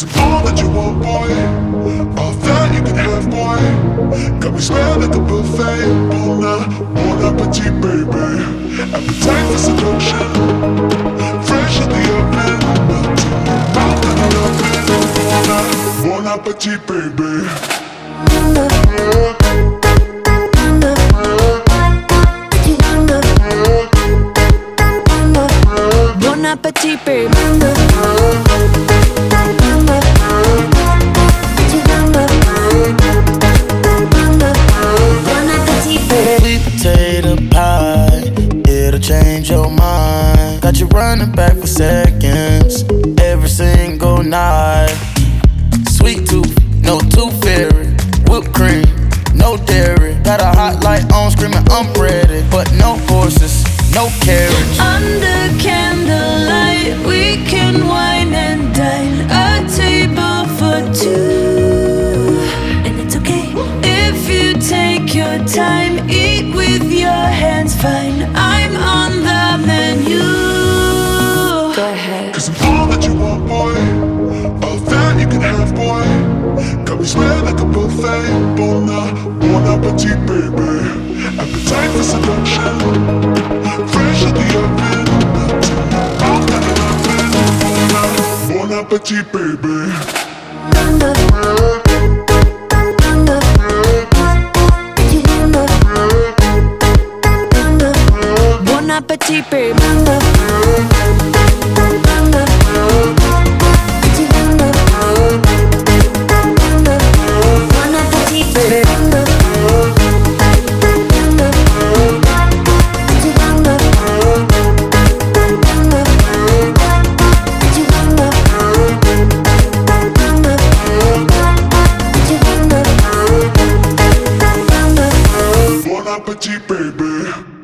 Cause all that you want, boy. All that you can have, boy. Got me smelling like a buffet. Bon, bon appetit, baby. Appetite for seduction. Fresh in the oven. Melting. Mouth in the oven. Bon appetit, baby. Bon appetit, babe. It'll change your mind. Got you running back for seconds every single night. Sweet tooth, no tooth fairy. Whipped cream, no dairy. Got a hot light on, screaming I'm ready. But no horses, no carriage. Under candlelight, we can time. Eat with your hands, fine. I'm on the menu. Go ahead. Cause I'm all that you want, boy. All that you can have, boy. Got me smelling like a buffet. Bon, bon appetit, baby. Appetite for seduction. Fresh in the oven. Melting. Mouth in the oven. Bon appetit, baby. Bon appetit, babe. Bon appetit, babe. Bon appetit, baby.